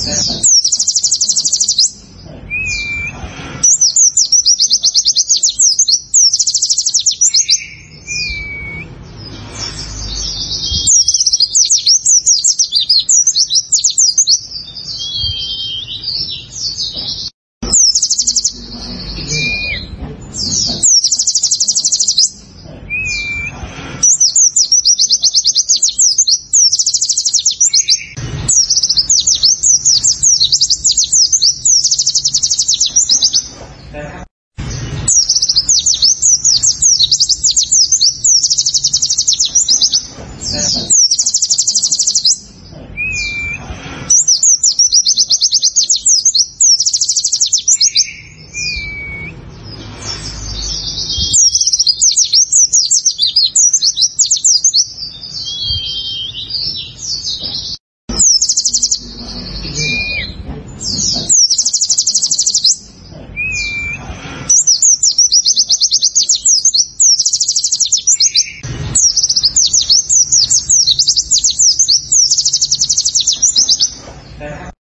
system. Thank you.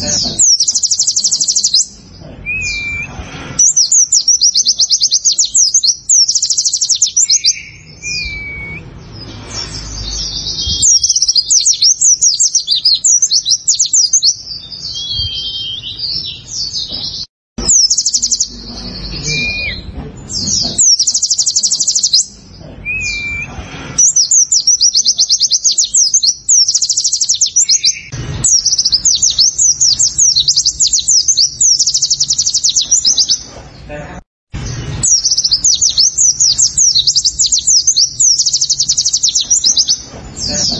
Thank you.